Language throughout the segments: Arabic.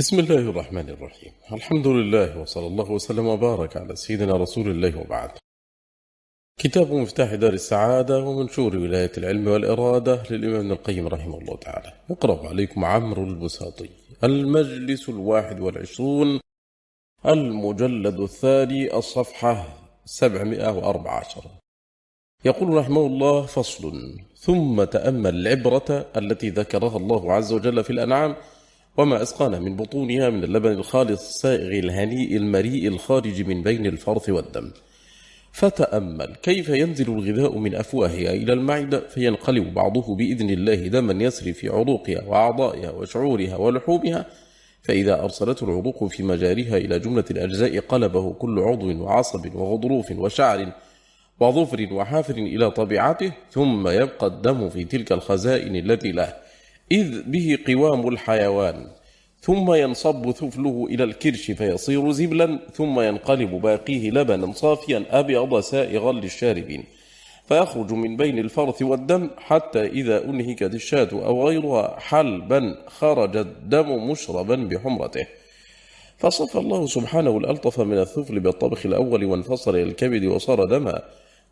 بسم الله الرحمن الرحيم. الحمد لله وصلى الله وسلم وبارك على سيدنا رسول الله وبعد. كتاب مفتاح دار السعادة ومنشور ولاية العلم والإرادة للإمام ابن القيم رحمه الله تعالى. يقرأ عليكم عمرو البساطي. المجلس الواحد والعشرون المجلد الثاني الصفحة 714 يقول رحمه الله فصل. ثم تأمل العبرة التي ذكرها الله عز وجل في الأنعام وما أسقانا من بطونها من اللبن الخالص السائغ الهنيء المريء الخارج من بين الفرث والدم. فتأمل كيف ينزل الغذاء من أفواهها إلى المعدة فينقلب بعضه بإذن الله دما يسري في عروقها وأعضائها وشعورها ولحومها. فإذا أرسلته العروق في مجاريها إلى جملة الأجزاء قلبه كل عضو وعصب وغضروف وشعر وظفر وحافر إلى طبيعته ثم يبقى الدم في تلك الخزائن التي له. إذ به قوام الحيوان ثم ينصب ثفله إلى الكرش فيصير زبلا ثم ينقلب باقيه لبنا صافيا أبيض سائغا للشاربين. فيخرج من بين الفرث والدم حتى إذا أنهكت الشاة أو غيرها حلبا خرج الدم مشربا بحمرته. فصف الله سبحانه الألطف من الثفل بالطبخ الأول وانفصل إلى الكبد وصار دما.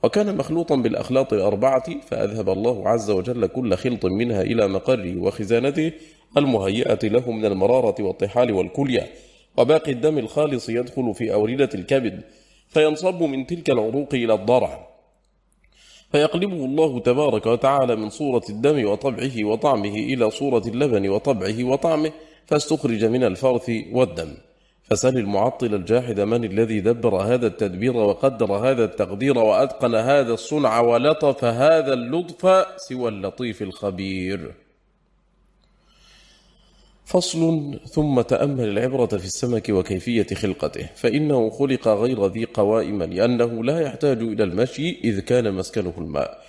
وكان مخلوطا بالأخلاط الأربعة فأذهب الله عز وجل كل خلط منها إلى مقره وخزانته المهيئة له من المرارة والطحال والكلية. وباقي الدم الخالص يدخل في أوردة الكبد فينصب من تلك العروق إلى الضرع. فيقلبه الله تبارك وتعالى من صورة الدم وطبعه وطعمه إلى صورة اللبن وطبعه وطعمه فاستخرج من الفرث والدم. فسل المعطل الجاحد من الذي دبر هذا التدبير وقدر هذا التقدير وأتقن هذا الصنع ولطف هذا اللطف سوى اللطيف الخبير. فصل ثم تأمل العبرة في السمك وكيفية خلقته فإنه خلق غير ذي قوائم لأنه لا يحتاج إلى المشي إذ كان مسكنه الماء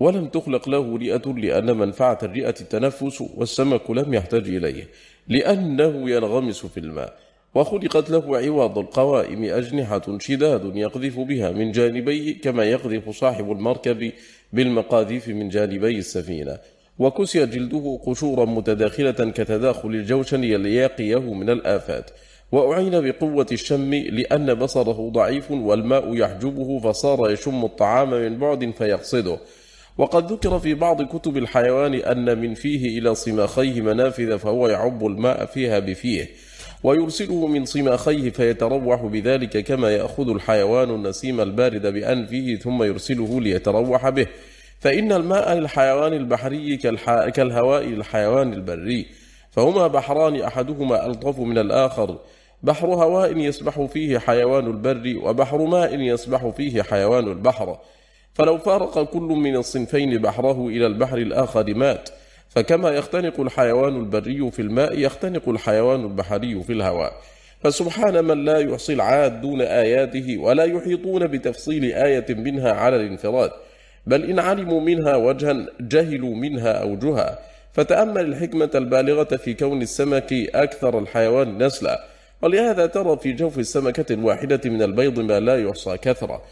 ولم تخلق له رئة لأن منفعة الرئة التنفس والسمك لم يحتاج إليه لأنه ينغمس في الماء. وخلقت له عوض القوائم أجنحة شداد يقذف بها من جانبيه كما يقذف صاحب المركب بالمقاذيف من جانبي السفينة. وكسي جلده قشورا متداخلة كتداخل الجوشن ليقيه من الآفات. وأعين بقوة الشم لأن بصره ضعيف والماء يحجبه فصار يشم الطعام من بعد فيقصده. وقد ذكر في بعض كتب الحيوان أن من فيه إلى صماخيه منافذ فهو يعب الماء فيها بفيه. ويرسله من صماخيه فيتروح بذلك كما يأخذ الحيوان النسيم البارد بأنفه ثم يرسله ليتروح به. فإن الماء للحيوان البحري كالهواء للحيوان البري. فهما بحران أحدهما ألطف من الآخر. بحر هواء يسبح فيه حيوان البر وبحر ماء يسبح فيه حيوان البحر. فلو فارق كل من الصنفين بحره إلى البحر الآخر مات. فكما يختنق الحيوان البري في الماء يختنق الحيوان البحري في الهواء. فسبحان من لا يحصي العادون آياته ولا يحيطون بتفصيل آية منها على الانفراد بل إن علموا منها وجها جهلوا منها أوجها. فتأمل الحكمة البالغة في كون السمك أكثر الحيوان نسلا. ولهذا ترى في جوف السمكة الواحدة من البيض ما لا يحصى كثرة.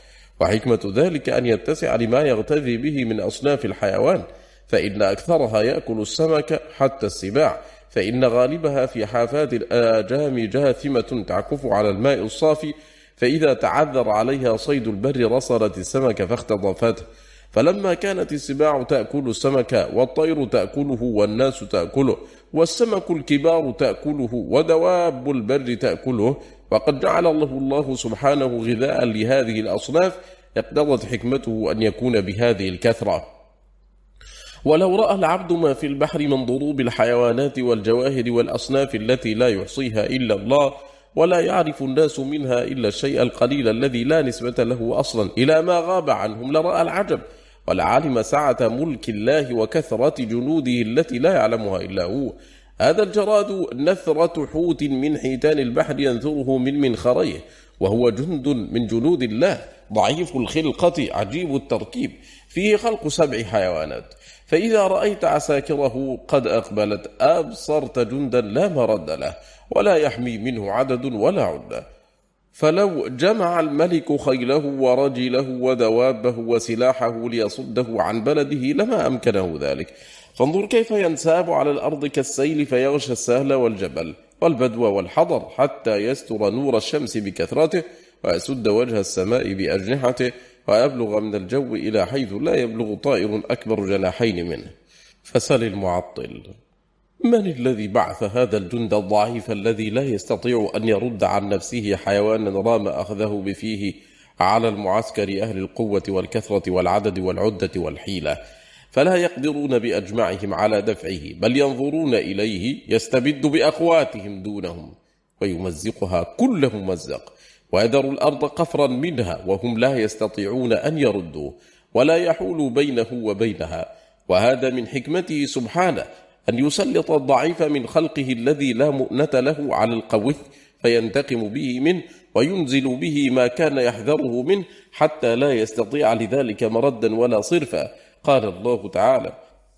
وحكمة ذلك أن يتسع لما يغتذي به من أصناف الحيوان. فإن أكثرها يأكل السمك حتى السباع فإن غالبها في حافات الآجام جاثمة تعكف على الماء الصافي فإذا تعذر عليها صيد البر رصلت السمك فاختطفته. فلما كانت السباع تأكل السمك والطير تأكله والناس تأكله والسمك الكبار تأكله ودواب البر تأكله وقد جعل الله الله سبحانه غذاء لهذه الأصناف اقتضت حكمته أن يكون بهذه الكثرة. ولو رأى العبد ما في البحر من ضروب الحيوانات والجواهر والأصناف التي لا يحصيها إلا الله ولا يعرف الناس منها إلا الشيء القليل الذي لا نسبة له أصلا إلى ما غاب عنهم لرأى العجب ولعلم سعة ملك الله وكثرة جنوده التي لا يعلمها إلا هو. هذا الجراد نثرة حوت من حيتان البحر ينثره من منخريه وهو جند من جنود الله ضعيف الخلقة عجيب التركيب فيه خلق سبع حيوانات. فإذا رأيت عساكره قد أقبلت أبصرت جندا لا مرد له ولا يحمي منه عدد ولا عدة. فلو جمع الملك خيله ورجله ودوابه وسلاحه ليصده عن بلده لما أمكنه ذلك. فانظر كيف ينساب على الأرض كالسيل فيغشى السهل والجبل والبدو والحضر حتى يستر نور الشمس بكثرته ويسد وجه السماء بأجنحته. ويبلغ من الجو إلى حيث لا يبلغ طائر أكبر جناحين منه. فسل المعطل من الذي بعث هذا الجند الضعيف الذي لا يستطيع أن يرد عن نفسه حيوانا رام أخذه بفيه على المعسكر أهل القوة والكثرة والعدد والعدة والحيلة فلا يقدرون بأجمعهم على دفعه بل ينظرون إليه يستبد بأخواتهم دونهم ويمزقها كل ممزق. ويذر الأرض قفرا منها وهم لا يستطيعون أن يردوا ولا يحول بينه وبينها. وهذا من حكمته سبحانه أن يسلط الضعيف من خلقه الذي لا مؤنة له على القوي فينتقم به منه وينزل به ما كان يحذره منه حتى لا يستطيع لذلك مردا ولا صرفا. قال الله تعالى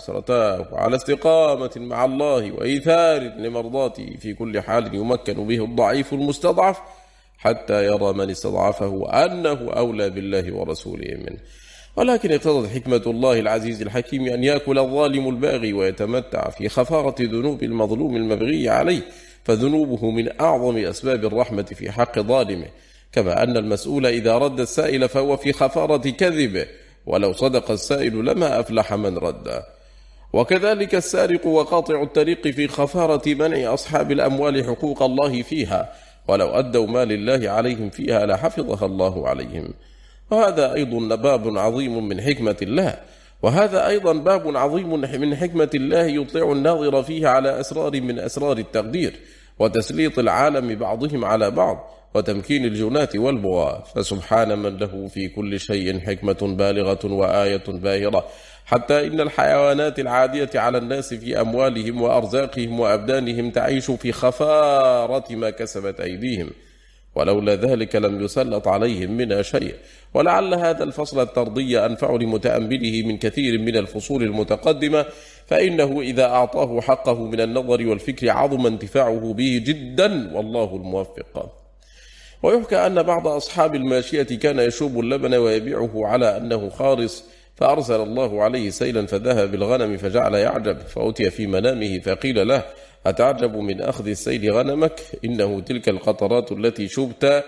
حسرتاه على استقامة مع الله وإيثار لمرضاته في كل حال يمكن به الضعيف المستضعف حتى يرى من استضعفه أنه أولى بالله ورسوله منه. ولكن اقتضت حكمة الله العزيز الحكيم أن يأكل الظالم الباغي ويتمتع في خفارة ذنوب المظلوم المبغي عليه فذنوبه من أعظم أسباب الرحمة في حق ظالمه. كما أن المسؤول إذا رد السائل فهو في خفارة كذبه ولو صدق السائل لما أفلح من رد وكذلك السارق وقاطع الطريق في خفارة منع أصحاب الأموال حقوق الله فيها ولو أدوا ما لله عليهم فيها لحفظها الله عليهم. وهذا أيضا باب عظيم من حكمة الله وهذا أيضا باب عظيم من حكمة الله يطلع الناظر فيه على أسرار من أسرار التقدير وتسليط العالم بعضهم على بعض وتمكين الجناة والبغاة. فسبحان من له في كل شيء حكمة بالغة وآية باهرة. حتى إن الحيوانات العادية على الناس في أموالهم وأرزاقهم وأبدانهم تعيش في خفارة ما كسبت أيديهم. ولولا ذلك لم يسلط عليهم منها شيء. ولعل هذا الفصل الترضي أنفع لمتأمله من كثير من الفصول المتقدمة. فإنه إذا أعطاه حقه من النظر والفكر عظم انتفاعه به جدا والله الموفق. ويحكى أن بعض أصحاب الماشية كان يشوب اللبن ويبيعه على أنه خارص. فأرسل الله عليه سيلا فذهب بالغنم فجعل يعجب فأتي في منامه فقيل له أتعجب من أخذ السيل غنمك؟ إنه تلك القطرات التي شبت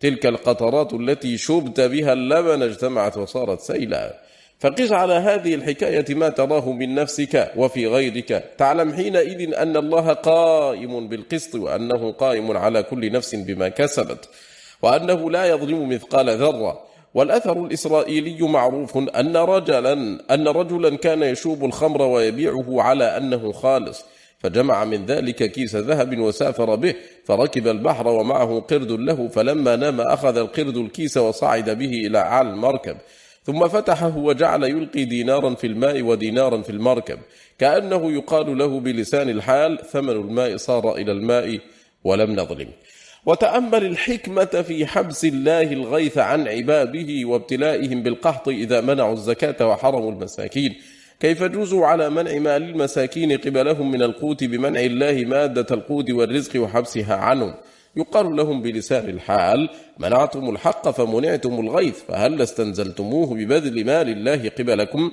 تلك القطرات التي شبت بها اللبن اجتمعت وصارت سيلا. فقس على هذه الحكاية ما تراه من نفسك وفي غيرك. تعلم حينئذ أن الله قائم بالقسط وأنه قائم على كل نفس بما كسبت وأنه لا يظلم مثقال ذرة. والأثر الإسرائيلي معروف أن رجلا أن رجلا كان يشوب الخمر ويبيعه على أنه خالص فجمع من ذلك كيس ذهب وسافر به فركب البحر ومعه قرد له فلما نام أخذ القرد الكيس وصعد به إلى أعلى المركب. ثم فتحه وجعل يلقي دينارا في الماء ودينارا في المركب. كأنه يقال له بلسان الحال ثمن الماء صار إلى الماء ولم نظلم. وتأمل الحكمة في حبس الله الغيث عن عباده وابتلائهم بالقحط إذا منعوا الزكاة وحرموا المساكين. كيف جوزوا على منع مال المساكين قبلهم من القوت بمنع الله مادة القوت والرزق وحبسها عنهم؟ يقال لهم بلسان الحال منعتم الحق فمنعتم الغيث فهل استنزلتموه ببذل مال الله قبلكم؟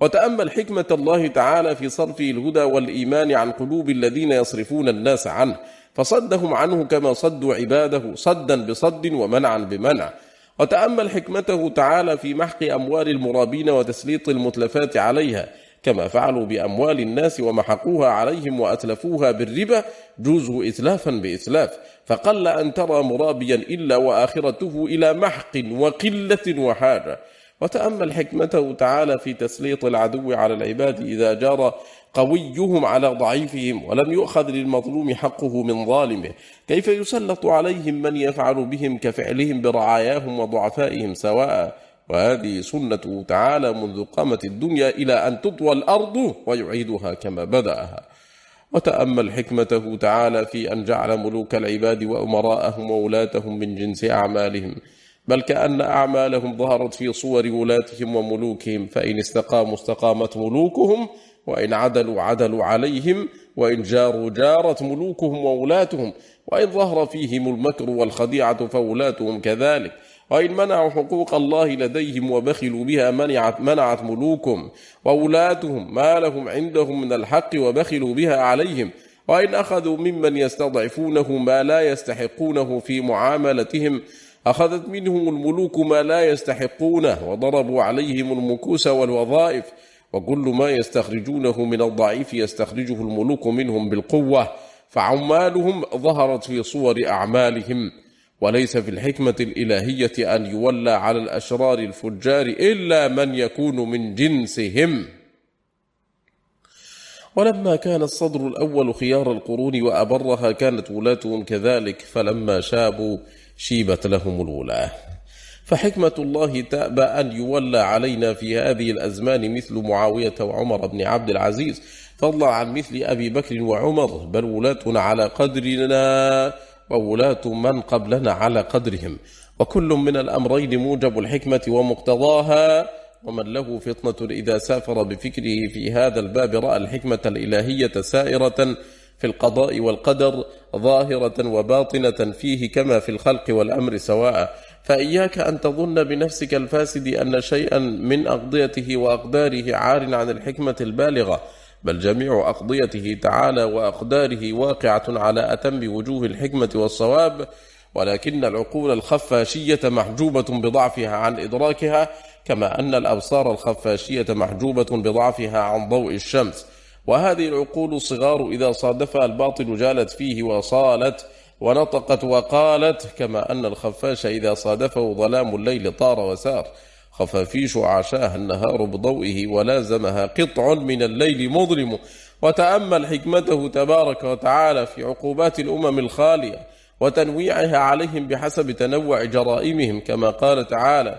وتأمل حكمة الله تعالى في صرف الهدى والإيمان عن قلوب الذين يصرفون الناس عنه فصدهم عنه كما صدوا عباده صدا بصد ومنعا بمنع. وتأمل حكمته تعالى في محق أموال المرابين وتسليط المتلفات عليها كما فعلوا بأموال الناس ومحقوها عليهم وأتلفوها بالربا جوزوا إتلافا بإتلاف. فقل أن ترى مرابيا إلا وآخرته إلى محق وقلة وحاجة. وتأمل حكمته تعالى في تسليط العدو على العباد إذا جار قويهم على ضعيفهم ولم يؤخذ للمظلوم حقه من ظالمه. كيف يسلط عليهم من يفعل بهم كفعلهم برعاياهم وضعفائهم سواء؟ وهذه سنته تعالى منذ قامت الدنيا إلى أن تطوى الأرض ويعيدها كما بدأها. وتأمل حكمته تعالى في أن جعل ملوك العباد وأمراءهم وولاتهم من جنس أعمالهم. بل كأن أعمالهم ظهرت في صور ولاتهم وملوكهم فإن استقاموا استقامت ملوكهم وإن عدلوا عدلوا عليهم وإن جاروا جارت ملوكهم وولاتهم وإن ظهر فيهم المكر والخديعة فولاتهم كذلك وإن منعوا حقوق الله لديهم وبخلوا بها منعت, منعت ملوكهم وولاتهم ما لهم عندهم من الحق وبخلوا بها عليهم وإن أخذوا ممن يستضعفونه ما لا يستحقونه في معاملتهم أخذت منهم الملوك ما لا يستحقونه وضربوا عليهم المكوس والوظائف وكل ما يستخرجونه من الضعيف يستخرجه الملوك منهم بالقوة فعمالهم ظهرت في صور أعمالهم. وليس في الحكمة الإلهية أن يولى على الأشرار الفجار إلا من يكون من جنسهم. ولما كان الصدر الأول خيار القرون وأبرها كانت ولاتهم كذلك فلما شابوا شيبت لهم الولاة فحكمة الله تأبى أن يولى علينا في هذه الأزمان مثل معاوية وعمر بن عبد العزيز. فضلا عن مثل أبي بكر وعمر بل ولاتنا على قدرنا وولاة من قبلنا على قدرهم. وكل من الأمرين موجب الحكمة ومقتضاها ومن له فطنة إذا سافر بفكره في هذا الباب رأى الحكمة الإلهية سائرة في القضاء والقدر ظاهرة وباطنة فيه كما في الخلق والأمر سواء. فإياك أن تظن بنفسك الفاسد أن شيئا من أقضيته وأقداره عار عن الحكمة البالغة بل جميع أقضيته تعالى وأقداره واقعة على أتم وجوه الحكمة والصواب. ولكن العقول الخفاشية محجوبة بضعفها عن إدراكها كما أن الأبصار الخفاشية محجوبة بضعفها عن ضوء الشمس. وهذه العقول الصغار إذا صادفها الباطل جالت فيه وصالت ونطقت وقالت كما أن الخفاش إذا صادفه ظلام الليل طار وسار. خفافيش عاشاها النهار بضوئه ولازمها قطع من الليل مظلم. وتأمل حكمته تبارك وتعالى في عقوبات الأمم الخالية وتنويعها عليهم بحسب تنوع جرائمهم كما قال تعالى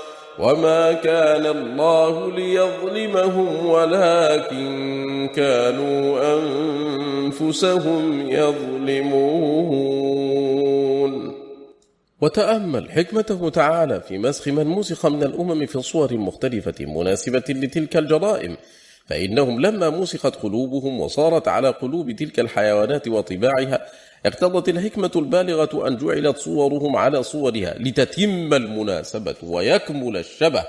وما كان الله ليظلمهم ولكن كانوا أنفسهم يظلمون وتأمل حكمته تعالى في مسخ من مسخ من الأمم في صور مختلفة مناسبة لتلك الجرائم فإنهم لما مسخت قلوبهم وصارت على قلوب تلك الحيوانات وطباعها اقتضت الحكمة البالغة أن جعلت صورهم على صورها لتتم المناسبة ويكمل الشبه.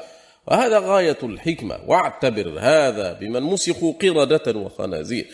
وهذا غاية الحكمة. واعتبر هذا بمن مسخوا قردة وخنازير.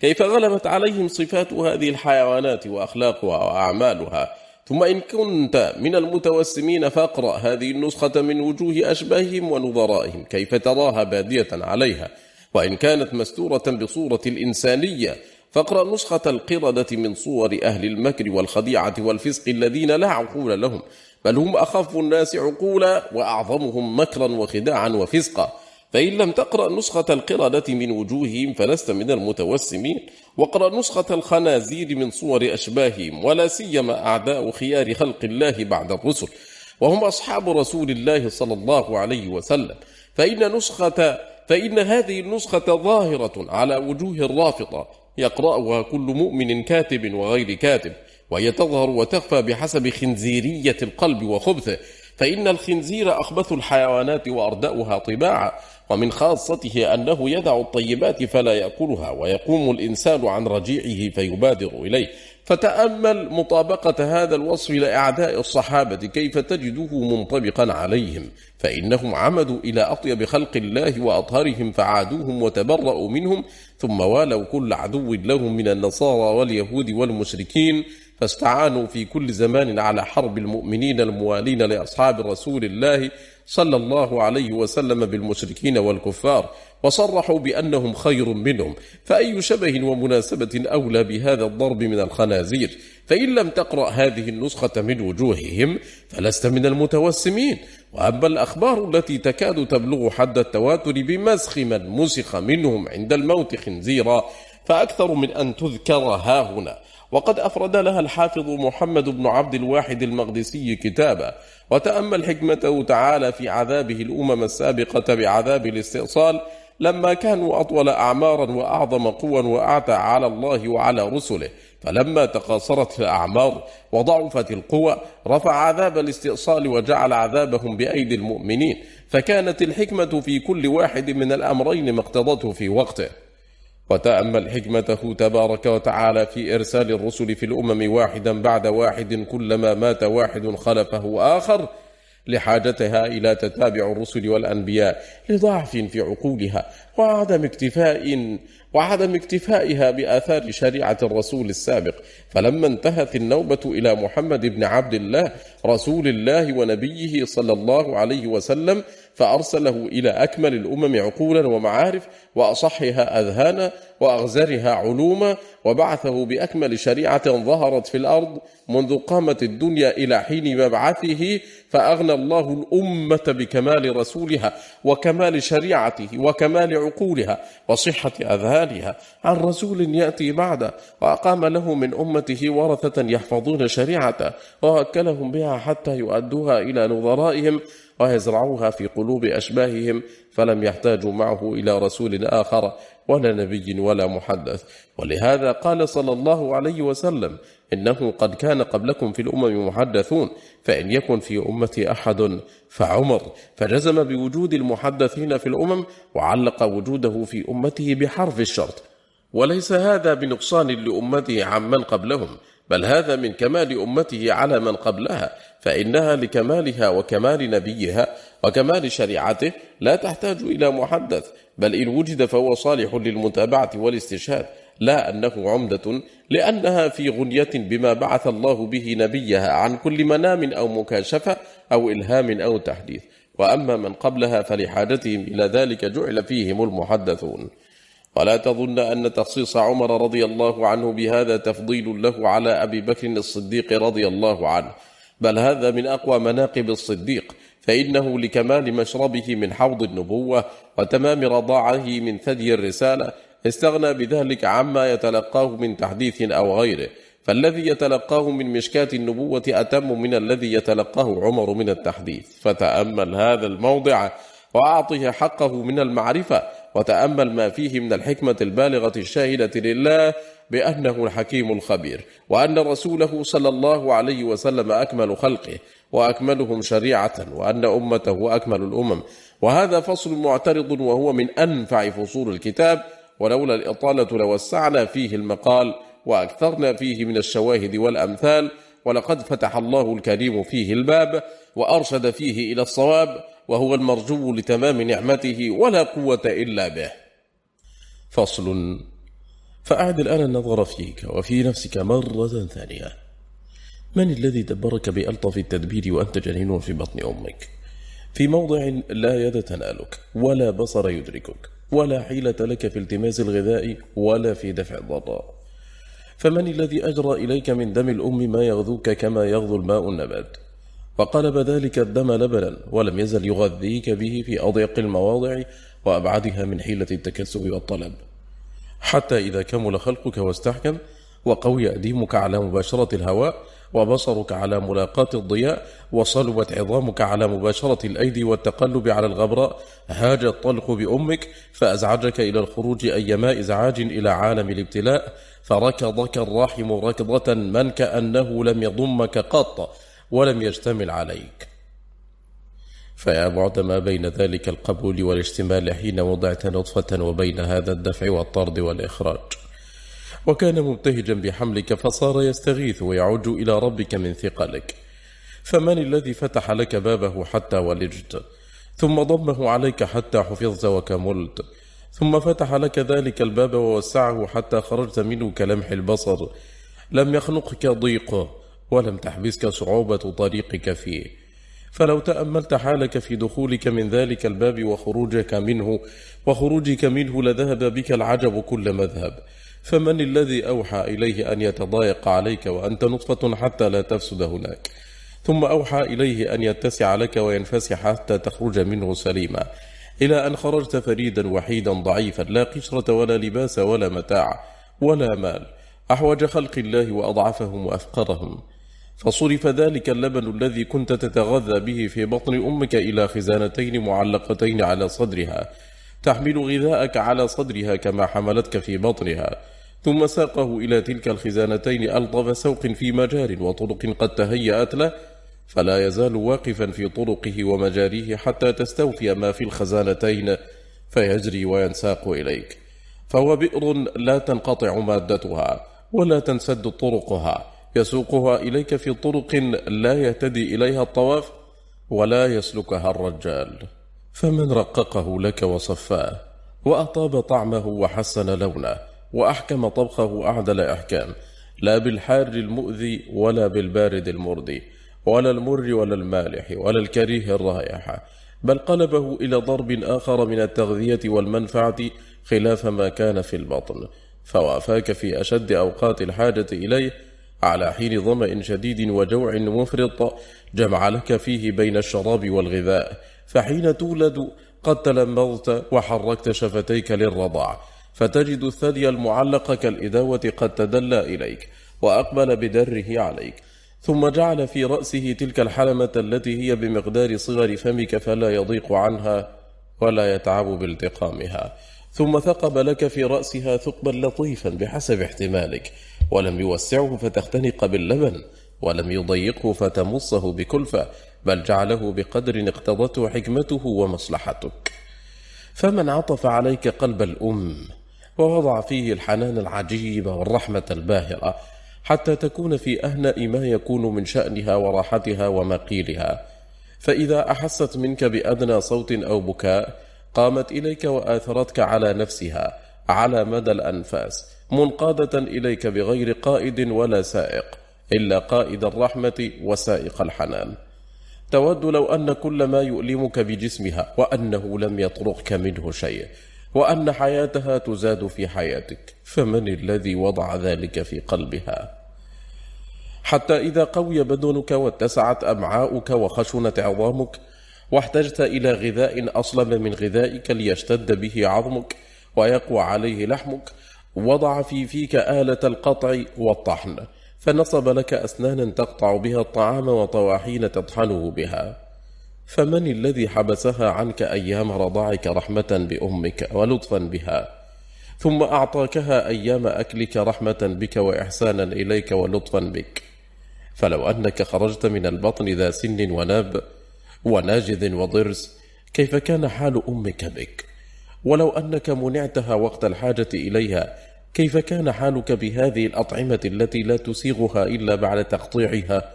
كيف غلبت عليهم صفات هذه الحيوانات وأخلاقها وأعمالها؟ ثم إن كنت من المتوسمين فاقرأ هذه النسخة من وجوه أشباههم ونظرائهم. كيف تراها بادية عليها؟ وإن كانت مستورة بصورة الإنسانية فاقرأ نسخة القردة من صور أهل المكر والخديعة والفسق الذين لا عقول لهم بل هم أخف الناس عقولا وأعظمهم مكرا وخداعا وفسقا. فإن لم تقرأ نسخة القردة من وجوههم فلست من المتوسمين. واقرأ نسخة الخنازير من صور أشباههم ولا سيما أعداء خيار خلق الله بعد الرسل. وهم أصحاب رسول الله صلى الله عليه وسلم. فإن نسخة فإن هذه النسخة ظاهرة على وجوه الرافضة. يقرأها كل مؤمن كاتب وغير كاتب وهي تظهر وتخفى بحسب خنزيرية القلب وخبثه فإن الخنزير أخبث الحيوانات وأردأها طباعا ومن خاصته أنه يدع الطيبات فلا يأكلها ويقوم الإنسان عن رجيعه فيبادر إليه. فتأمل مطابقة هذا الوصف لأعداء الصحابة كيف تجده منطبقا عليهم. فإنهم عمدوا إلى أطيب خلق الله وأطهرهم فعادوهم وتبرأوا منهم ثم والوا كل عدو لهم من النصارى واليهود والمشركين. فاستعانوا في كل زمان على حرب المؤمنين الموالين لأصحاب رسول الله صلى الله عليه وسلم بالمشركين والكفار وصرحوا بأنهم خير منهم. فأي شبه ومناسبة أولى بهذا الضرب من الخنازير؟ فإن لم تقرأ هذه النسخة من وجوههم فلست من المتوسمين. وأما الأخبار التي تكاد تبلغ حد التواتر بمسخ من مسخ منهم عند الموت خنزيرا فأكثر من أن تذكر ها هنا. وقد أفرد لها الحافظ محمد بن عبد الواحد المقدسي كتابا وتأمل حكمته تعالى في عذابه الأمم السابقة بعذاب الاستئصال لما كانوا أطول أعمارا وأعظم قوى وأعتى على الله وعلى رسله. فلما تقاصرت الأعمار وضعفت القوى رفع عذاب الاستئصال وجعل عذابهم بأيدي المؤمنين. فكانت الحكمة في كل واحد من الأمرين ما اقتضته في وقته. وتأمل حكمته تبارك وتعالى في إرسال الرسل في الأمم واحدا بعد واحد كلما مات واحد خلفه آخر لحاجتها إلى تتابع الرسل والأنبياء لضعف في عقولها وعدم اكتفاء وعدم اكتفائها بآثار شريعة الرسول السابق. فلما انتهت النوبة إلى محمد بن عبد الله رسول الله ونبيه صلى الله عليه وسلم فأرسله إلى أكمل الأمم عقولا ومعارف وأصحها أذهانا وأغزرها علوما وبعثه بأكمل شريعة ظهرت في الأرض منذ قامت الدنيا إلى حين مبعثه فأغنى الله الأمة بكمال رسولها وكمال شريعته وكمال عقولها وصحة أذهانها. عن رسول يأتي بعده وأقام له من أمته ورثة يحفظون شريعته ووكلهم بها حتى يؤدوها إلى نظرائهم ويزرعوها في قلوب أشباههم فلم يحتاجوا معه إلى رسول آخر ولا نبي ولا محدث. ولهذا قال صلى الله عليه وسلم إنه قد كان قبلكم في الأمم محدثون فإن يكن في أمتي أحد فعمر. فجزم بوجود المحدثين في الأمم وعلق وجوده في أمته بحرف الشرط. وليس هذا بنقصان لأمته عمن قبلهم بل هذا من كمال أمته على من قبلها فإنها لكمالها وكمال نبيها وكمال شريعته لا تحتاج إلى محدث بل إن وجد فهو صالح للمتابعة والاستشهاد لا أنه عمدة لأنها في غنية بما بعث الله به نبيها عن كل منام أو مكاشفة أو إلهام أو تحديث وأما من قبلها فلحاجتهم إلى ذلك جعل فيهم المحدثون. ولا تظن أن تخصيص عمر رضي الله عنه بهذا تفضيل له على أبي بكر الصديق رضي الله عنه. بل هذا من أقوى مناقب الصديق فإنه لكمال مشربه من حوض النبوة وتمام رضاعه من ثدي الرسالة استغنى بذلك عما يتلقاه من تحديث أو غيره. فالذي يتلقاه من مشكاة النبوة أتم من الذي يتلقاه عمر من التحديث. فتأمل هذا الموضع وأعطه حقه من المعرفة وتأمل ما فيه من الحكمة البالغة الشاهدة لله بأنه الحكيم الخبير وأن رسوله صلى الله عليه وسلم أكمل خلقه وأكملهم شريعة وأن أمته أكمل الأمم. وهذا فصل معترض وهو من أنفع فصول الكتاب ولولا الإطالة لوسعنا فيه المقال وأكثرنا فيه من الشواهد والأمثال ولقد فتح الله الكريم فيه الباب وأرشد فيه إلى الصواب وهو المرجو لتمام نعمته ولا قوة إلا به. فصل. فأعد الآن النظر فيك وفي نفسك مرة ثانية. من الذي دبرك بألطف التدبير وأنت جنين في بطن أمك؟ في موضع لا يد تنالك ولا بصر يدركك ولا حيلة لك في التماس الغذاء ولا في دفع الضراء فمن الذي أجرى إليك من دم الأم ما يغذوك كما يغذو الماء النبات؟ وقلب ذلك الدم لبنا ولم يزل يغذيك به في أضيق المواضع وأبعدها من حيلة التكسب والطلب. حتى إذا كمل خلقك واستحكم وقوي أديمك على مباشرة الهواء وبصرك على ملاقاة الضياء وصلبت عظامك على مباشرة الأيدي والتقلب على الغبراء هاج الطلق بأمك فأزعجك إلى الخروج أيما إزعاج إلى عالم الابتلاء فركضك الراحم ركضة من كأنه لم يضمك قط. ولم يشتمل عليك. فيا بعد ما بين ذلك القبول والاشتمال حين وضعت نطفة وبين هذا الدفع والطرد والإخراج. وكان مبتهجا بحملك فصار يستغيث ويعج إلى ربك من ثقلك. فمن الذي فتح لك بابه حتى ولجت؟ ثم ضمه عليك حتى حفظت وكملت. ثم فتح لك ذلك الباب ووسعه حتى خرجت منه كلمح البصر. لم يخنقك ضيقه. ولم تحبسك صعوبة طريقك فيه. فلو تأملت حالك في دخولك من ذلك الباب وخروجك منه وخروجك منه لذهب بك العجب كل مذهب. فمن الذي أوحى إليه أن يتضايق عليك وأنت نطفة حتى لا تفسد هناك؟ ثم أوحى إليه أن يتسع لك وينفسح حتى تخرج منه سليما. إلى أن خرجت فريدا وحيدا ضعيفا لا قشرة ولا لباس ولا متاع ولا مال. أحوج خلق الله وأضعفهم وأفقرهم. فصرف ذلك اللبن الذي كنت تتغذى به في بطن أمك إلى خزانتين معلقتين على صدرها. تحمل غذاءك على صدرها كما حملتك في بطنها. ثم ساقه إلى تلك الخزانتين ألطف سوق في مجار وطرق قد تهيأت له فلا يزال واقفا في طرقه ومجاريه حتى تستوفي ما في الخزانتين فيجري وينساق إليك. فهو بئر لا تنقطع مادتها ولا تنسد طرقها. يسوقها إليك في طرق لا يهتدي إليها الطواف ولا يسلكها الرجال. فمن رققه لك وصفاه وأطاب طعمه وحسن لونه وأحكم طبخه أعدل إحكام لا بالحار المؤذي ولا بالبارد المردي ولا المر ولا المالح ولا الكريه الرائحة بل قلبه إلى ضرب آخر من التغذية والمنفعة خلاف ما كان في البطن. فوافاك في أشد أوقات الحاجة إليه على حين ظمأ شديد وجوع مفرط جمع لك فيه بين الشراب والغذاء فحين تولد قد تلمضت وحركت شفتيك للرضاع فتجد الثدي المعلق كالإداوة قد تدلى إليك وأقبل بدره عليك ثم جعل في رأسه تلك الحلمة التي هي بمقدار صغر فمك فلا يضيق عنها ولا يتعب بالتقامها ثم ثقب لك في رأسها ثقبا لطيفا بحسب احتمالك ولم يوسعه فتختنق باللبن ولم يضيقه فتمصه بكلفة بل جعله بقدر اقتضته حكمته ومصلحتك. فمن عطف عليك قلب الأم ووضع فيه الحنان العجيب والرحمة الباهرة حتى تكون في أهنأ ما يكون من شأنها وراحتها ومقيلها. فإذا أحست منك بأدنى صوت أو بكاء قامت إليك وآثرتك على نفسها على مدى الأنفاس. منقادة إليك بغير قائد ولا سائق إلا قائد الرحمة وسائق الحنان. تود لو أن كل ما يؤلمك بجسمها وأنه لم يطرقك منه شيء وأن حياتها تزاد في حياتك فمن الذي وضع ذلك في قلبها؟ حتى إذا قوي بدنك واتسعت أمعاؤك وخشنت عظامك واحتجت إلى غذاء أصلب من غذائك ليشتد به عظمك ويقوى عليه لحمك وضع في فيك آلة القطع والطحن فنصب لك أسنانا تقطع بها الطعام وطواحين تطحنه بها. فمن الذي حبسها عنك أيام رضاعك رحمة بأمك ولطفا بها؟ ثم أعطاكها أيام أكلك رحمة بك وإحسانا إليك ولطفا بك. فلو أنك خرجت من البطن ذا سن وناب وناجذ وضرس كيف كان حال أمك بك؟ ولو أنك منعتها وقت الحاجة إليها كيف كان حالك بهذه الأطعمة التي لا تسيغها إلا بعد تقطيعها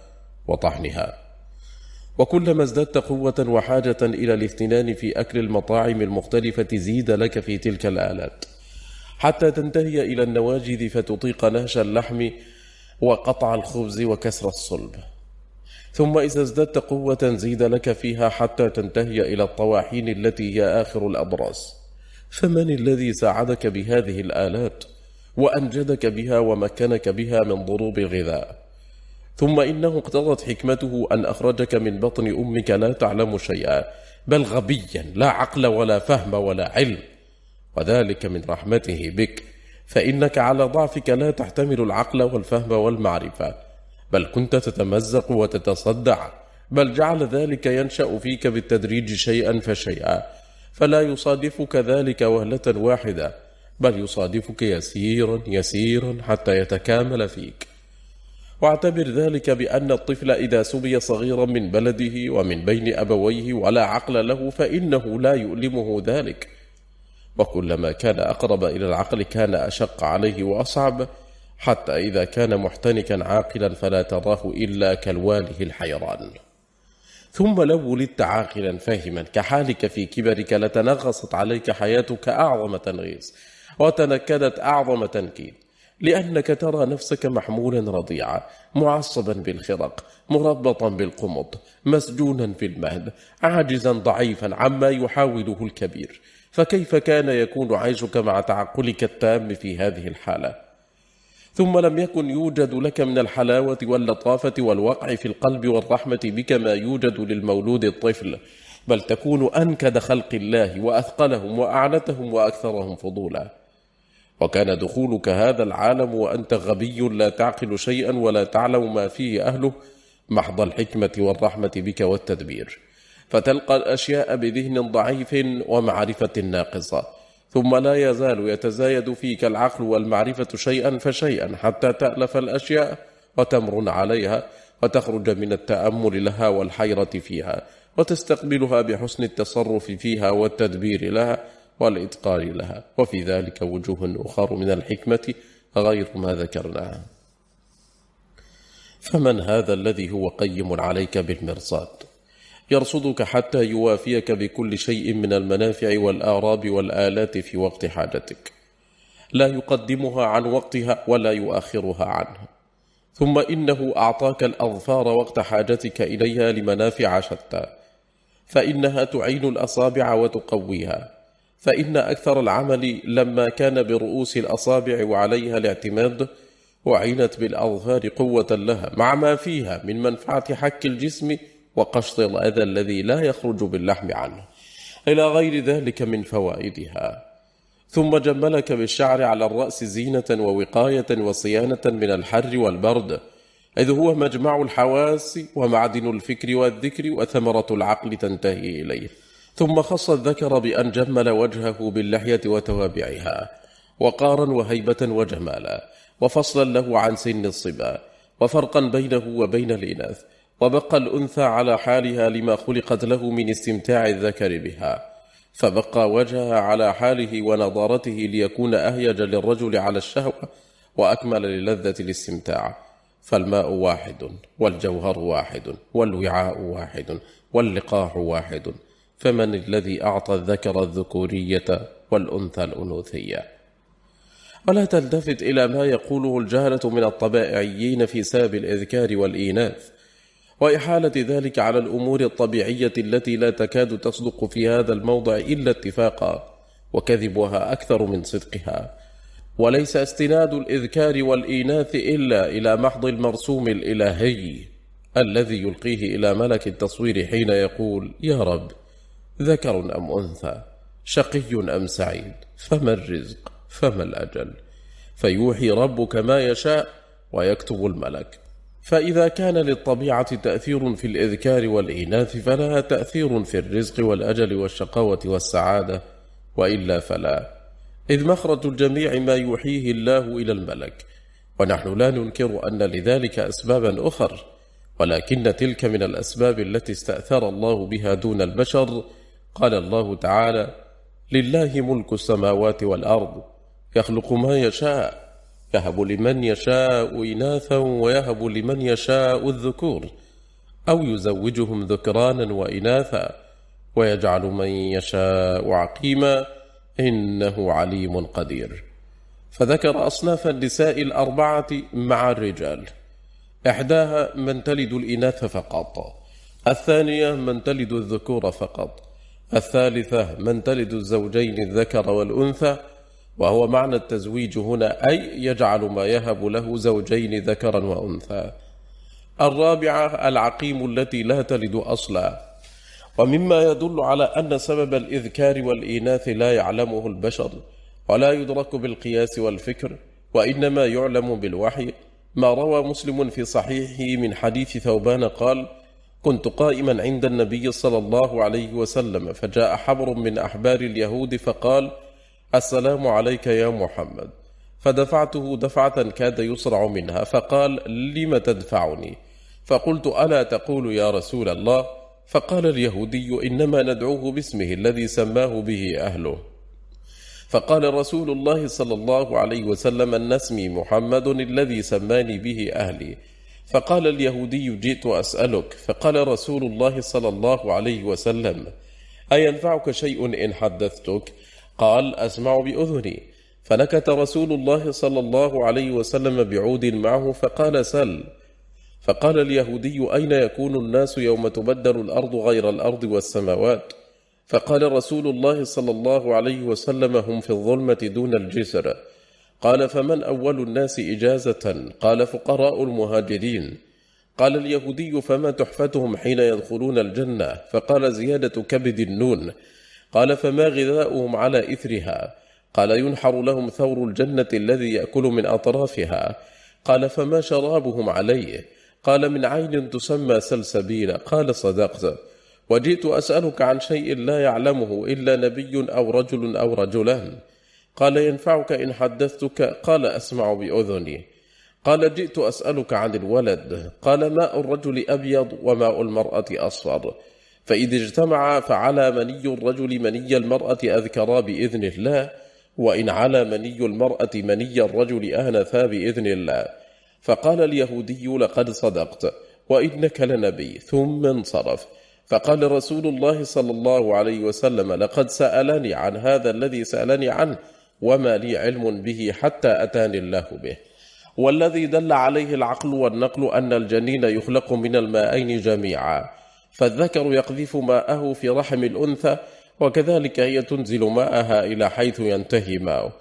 وطحنها؟ وكلما ازددت قوة وحاجة إلى الافتنان في أكل المطاعم المختلفة زيد لك في تلك الآلات. حتى تنتهي إلى النواجذ فتطيق نهش اللحم وقطع الخبز وكسر الصلب. ثم إذا ازددت قوة زيد لك فيها حتى تنتهي إلى الطواحين التي هي آخر الأبراس فمن الذي ساعدك بهذه الآلات وأنجدك بها ومكنك بها من ضروب الغذاء ثم إنه اقتضت حكمته أن أخرجك من بطن أمك لا تعلم شيئا بل غبيا لا عقل ولا فهم ولا علم. وذلك من رحمته بك فإنك على ضعفك لا تحتمل العقل والفهم والمعرفة. بل كنت تتمزق وتتصدع بل جعل ذلك ينشأ فيك بالتدريج شيئا فشيئا. فلا يصادفك ذلك وهلة واحدة بل يصادفك يسيرا يسيرا حتى يتكامل فيك. واعتبر ذلك بأن الطفل إذا سبي صغيرا من بلده ومن بين أبويه ولا عقل له فإنه لا يؤلمه ذلك. وكلما كان أقرب إلى العقل كان أشق عليه وأصعب حتى إذا كان محتنكا عاقلا فلا تراه إلا كالواله الحيران. ثم لو ولدت عاقلا فاهما كحالك في كبرك لتنغصت عليك حياتك أعظم تنغيص وتنكدت أعظم تنكيد. لأنك ترى نفسك محمولا رضيعا معصبا بالخرق مربطا بالقمط مسجونا في المهد عاجزا ضعيفا عما يحاوله الكبير. فكيف كان يكون عيشك مع تعقلك التام في هذه الحالة؟ ثم لم يكن يوجد لك من الحلاوة واللطافة والوقع في القلب والرحمة بك ما يوجد للمولود الطفل بل تكون أنكد خلق الله وأثقلهم وأعنتهم وأكثرهم فضولا. وكان دخولك هذا العالم وأنت غبي لا تعقل شيئا ولا تعلم ما فيه أهله محض الحكمة والرحمة بك والتدبير. فتلقى الأشياء بذهن ضعيف ومعرفة ناقصة. ثم لا يزال يتزايد فيك العقل والمعرفة شيئا فشيئا حتى تألف الأشياء وتمرن عليها وتخرج من التأمل لها والحيرة فيها وتستقبلها بحسن التصرف فيها والتدبير لها والإتقان لها. وفي ذلك وجوه أخر من الحكمة غير ما ذكرناها. فمن هذا الذي هو قيم عليك بالمرصاد؟ يرصدك حتى يوافيك بكل شيء من المنافع والآراب والآلات في وقت حاجتك. لا يقدمها عن وقتها ولا يؤخرها عنه ثم إنه أعطاك الأظفار وقت حاجتك إليها لمنافع شتى. فإنها تعين الأصابع وتقويها. فإن أكثر العمل لما كان برؤوس الأصابع وعليها الاعتماد وعينت بالأظهار قوة لها مع ما فيها من منفعة حك الجسم وقشط الأذى الذي لا يخرج باللحم عنه إلى غير ذلك من فوائدها. ثم جملك بالشعر على الرأس زينة ووقاية وصيانة من الحر والبرد إذ هو مجمع الحواس ومعدن الفكر والذكر وثمرة العقل تنتهي إليه. ثم خص الذكر بأن جمل وجهه باللحية وتوابعها وقارا وهيبة وجمالا وفصلا له عن سن الصبا وفرقا بينه وبين الإناث وبقى الأنثى على حالها لما خلقت له من استمتاع الذكر بها فبقى وجهها على حاله ونظارته ليكون أهيج للرجل على الشهوة وأكمل للذة الاستمتاع. فالماء واحد والجوهر واحد والوعاء واحد واللقاح واحد فمن الذي أعطى الذكر الذكورية والأنثى الأنوثية؟ ولا تلتفت إلى ما يقوله الجهلة من الطبائعيين في ساب الإذكار والإيناث؟ وإحالة ذلك على الأمور الطبيعية التي لا تكاد تصدق في هذا الموضع إلا اتفاقا وكذبها أكثر من صدقها. وليس استناد الإذكار والإيناث إلا إلى محض المرسوم الإلهي الذي يلقيه إلى ملك التصوير حين يقول يا رب ذكر أم أنثى شقي أم سعيد فما الرزق فما الأجل؟ فيوحي ربك ما يشاء ويكتب الملك. فإذا كان للطبيعة تأثير في الإذكار والإيناث فلها تأثير في الرزق والأجل والشقاوة والسعادة وإلا فلا. إذ مخرج الجميع ما يوحيه الله إلى الملك. ونحن لا ننكر أن لذلك أسبابا أخر ولكن تلك من الأسباب التي استأثر الله بها دون البشر. قال الله تعالى لله ملك السماوات والأرض يخلق ما يشاء يهب لمن يشاء إناثا ويهب لمن يشاء الذكور أو يزوجهم ذكرانا وإناثا ويجعل من يشاء عقيما إنه عليم قدير. فذكر أصناف النساء الأربعة مع الرجال. إحداها من تلد الإناث فقط. الثانية من تلد الذكور فقط. الثالثة من تلد الزوجين الذكر والأنثى. وهو معنى التزويج هنا أي يجعل ما يهب له زوجين ذكرا وأنثى. الرابعة العقيم التي لا تلد أصلا. ومما يدل على أن سبب الإذكار والإيناث لا يعلمه البشر ولا يدرك بالقياس والفكر وإنما يعلم بالوحي. ما روى مسلم في صحيحه من حديث ثوبان قال كنت قائما عند النبي صلى الله عليه وسلم فجاء حبر من أحبار اليهود فقال السلام عليك يا محمد. فدفعته دفعة كاد يصرع منها فقال لم تدفعني؟ فقلت ألا تقول يا رسول الله؟ فقال اليهودي إنما ندعوه باسمه الذي سماه به أهله. فقال رسول الله صلى الله عليه وسلم أن اسمي محمد الذي سماني به أهلي. فقال اليهودي جئت أسألك. فقال رسول الله صلى الله عليه وسلم أينفعك شيء إن حدثتك؟ قال أسمع بأذني. فنكت رسول الله صلى الله عليه وسلم بعود معه فقال سل. فقال اليهودي أين يكون الناس يوم تبدل الأرض غير الأرض والسماوات؟ فقال رسول الله صلى الله عليه وسلم هم في الظلمة دون الجسر. قال فمن أول الناس إجازة؟ قال فقراء المهاجرين. قال اليهودي فما تحفتهم حين يدخلون الجنة؟ فقال زيادة كبد النون. قال فما غذاؤهم على إثرها؟ قال ينحر لهم ثور الجنة الذي يأكل من أطرافها. قال فما شرابهم عليه؟ قال من عين تسمى سلسبيل. قال صدقت. وجئت أسألك عن شيء لا يعلمه إلا نبي أو رجل أو رجلان قال ينفعك إن حدثتك؟ قال أسمع بأذني. قال جئت أسألك عن الولد. قال ماء الرجل أبيض وماء المرأة أصفر. فإذا اجتمع فعلى مني الرجل مني المرأة أذكرا بإذن الله وإن على مني المرأة مني الرجل أهنثا بإذن الله. فقال اليهودي لقد صدقت وإنك لنبي. ثم انصرف. فقال رسول الله صلى الله عليه وسلم لقد سألني عن هذا الذي سألني عنه وما لي علم به حتى أتاني الله به. والذي دل عليه العقل والنقل أن الجنين يخلق من الماءين جميعا. فالذكر يقذف ماءه في رحم الأنثى وكذلك هي تنزل ماءها إلى حيث ينتهي ماءه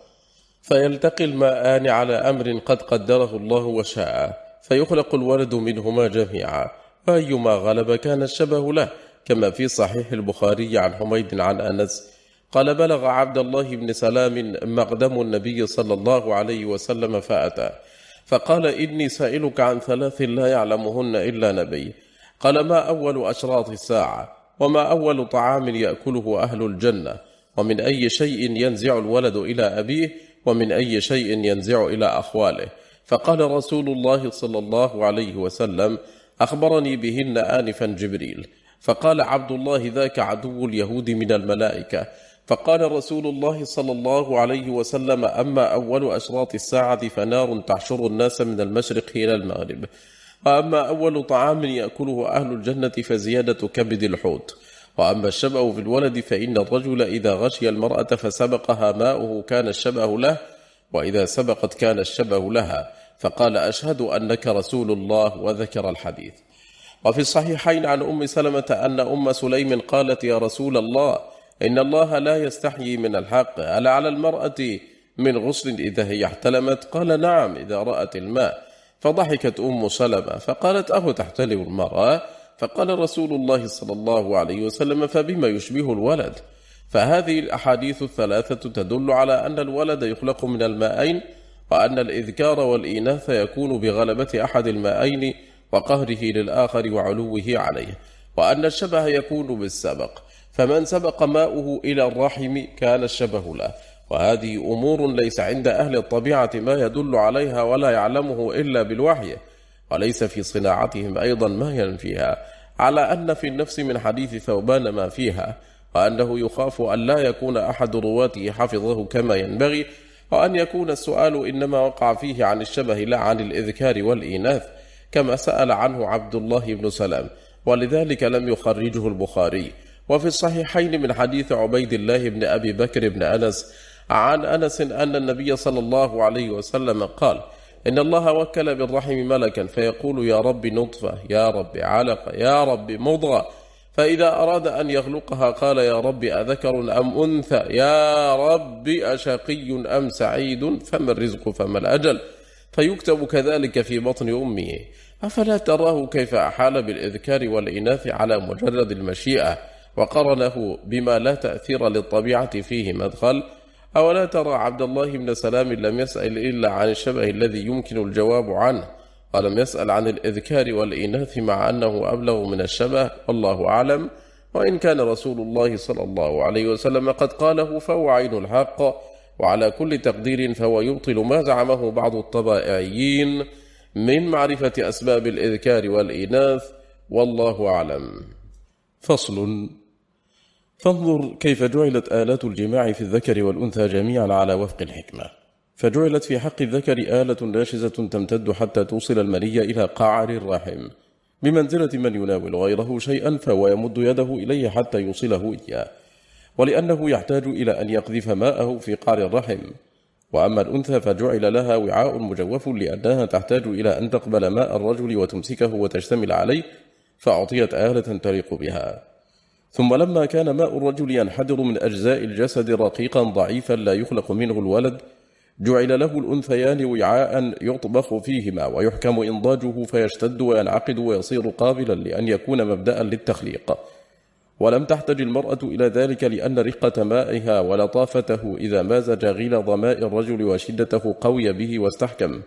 فيلتقي الماءان على أمر قد قدره الله وشاء فيخلق الولد منهما جميعا. وأيما غلب كان الشبه له كما في صحيح البخاري عن حميد عن أنس. قال بلغ عبد الله بن سلام مقدم النبي صلى الله عليه وسلم فأتى فقال إني سائلك عن ثلاث لا يعلمهن إلا نبي. قال ما أول أشراط الساعة وما أول طعام يأكله أهل الجنة ومن أي شيء ينزع الولد إلى أبيه ومن أي شيء ينزع إلى أخواله. فقال رسول الله صلى الله عليه وسلم أخبرني بهن آنفا جبريل. فقال عبد الله ذاك عدو اليهود من الملائكة. فقال رسول الله صلى الله عليه وسلم أما أول أشراط الساعة فنار تحشر الناس من المشرق إلى المغرب. وأما أول طعام يأكله أهل الجنة فزيادة كبد الحوت. وأما الشبه في الولد فإن الرجل إذا غشي المرأة فسبقها ماؤه كان الشبه له وإذا سبقت كان الشبه لها. فقال أشهد أنك رسول الله وذكر الحديث. وفي الصحيحين عن أم سلمة أن أم سليم قالت يا رسول الله إن الله لا يستحيي من الحق ألا على المرأة من غسل إذا هي احتلمت؟ قال نعم إذا رأت الماء. فضحكت أم سلمة فقالت أهو تحتلم المرأة؟ فقال رسول الله صلى الله عليه وسلم فبما يشبه الولد؟ فهذه الأحاديث الثلاثة تدل على أن الولد يخلق من الماءين وأن الإذكار والإناث يكون بغلبة أحد الماءين وقهره للآخر وعلوه عليه وأن الشبه يكون بالسبق فمن سبق ماؤه إلى الرحم كان الشبه له. وهذه أمور ليس عند أهل الطبيعة ما يدل عليها ولا يعلمه إلا بالوحي وليس في صناعتهم أيضا ما ينفيها على أن في النفس من حديث ثوبان ما فيها وأنه يخاف أن لا يكون أحد رواته حفظه كما ينبغي وأن يكون السؤال إنما وقع فيه عن الشبه لا عن الإذكار والإيناث كما سأل عنه عبد الله بن سلام ولذلك لم يخرجه البخاري. وفي الصحيحين من حديث عبيد الله بن أبي بكر بن أنس عن أنس أن النبي صلى الله عليه وسلم قال إن الله وكل بالرحم ملكا فيقول يا رب نطفة يا رب علقة يا رب مضغة. فإذا أراد أن يخلقها قال يا رب أذكر أم أنثى يا رب أشقي أم سعيد فما الرزق فما الأجل؟ فيكتب كذلك في بطن أمه. أفلا تراه كيف أحال بالإذكار والإناث على مجرد المشيئة؟ وقرنه بما لا تأثير للطبيعة فيه مدخل. أولا ترى عبد الله بن سلام لم يسأل إلا عن الشبه الذي يمكن الجواب عنه ولم يسأل عن الإذكار والإناث مع أنه أبلغ من الشبه والله أعلم. وإن كان رسول الله صلى الله عليه وسلم قد قاله فهو عين الحق وعلى كل تقدير فهو يبطل ما زعمه بعض الطبائعيين من معرفة أسباب الإذكار والإناث والله أعلم. فصل فانظر كيف جعلت آلات الجماع في الذكر والأنثى جميعا على وفق الحكمة. فجعلت في حق الذكر آلة ناشزة تمتد حتى توصل المني إلى قعر الرحم. بمنزلة من يناول غيره شيئا فهو يمد يده إليه حتى يوصله إياه. ولأنه يحتاج إلى أن يقذف ماءه في قعر الرحم. وأما الأنثى فجعل لها وعاء مجوف لأنها تحتاج إلى أن تقبل ماء الرجل وتمسكه وتشتمل عليه فأعطيت آلة تليق بها. ثم لما كان ماء الرجل ينحدر من أجزاء الجسد رقيقا ضعيفا لا يخلق منه الولد جعل له الأنثيان وعاء يطبخ فيهما ويحكم إنضاجه فيشتد وينعقد ويصير قابلا لأن يكون مبدأ للتخليق. ولم تحتج المرأة إلى ذلك لأن رقة مائها ولطافته إذا مازج غلظ ماء الرجل وشدته قوي به واستحكم.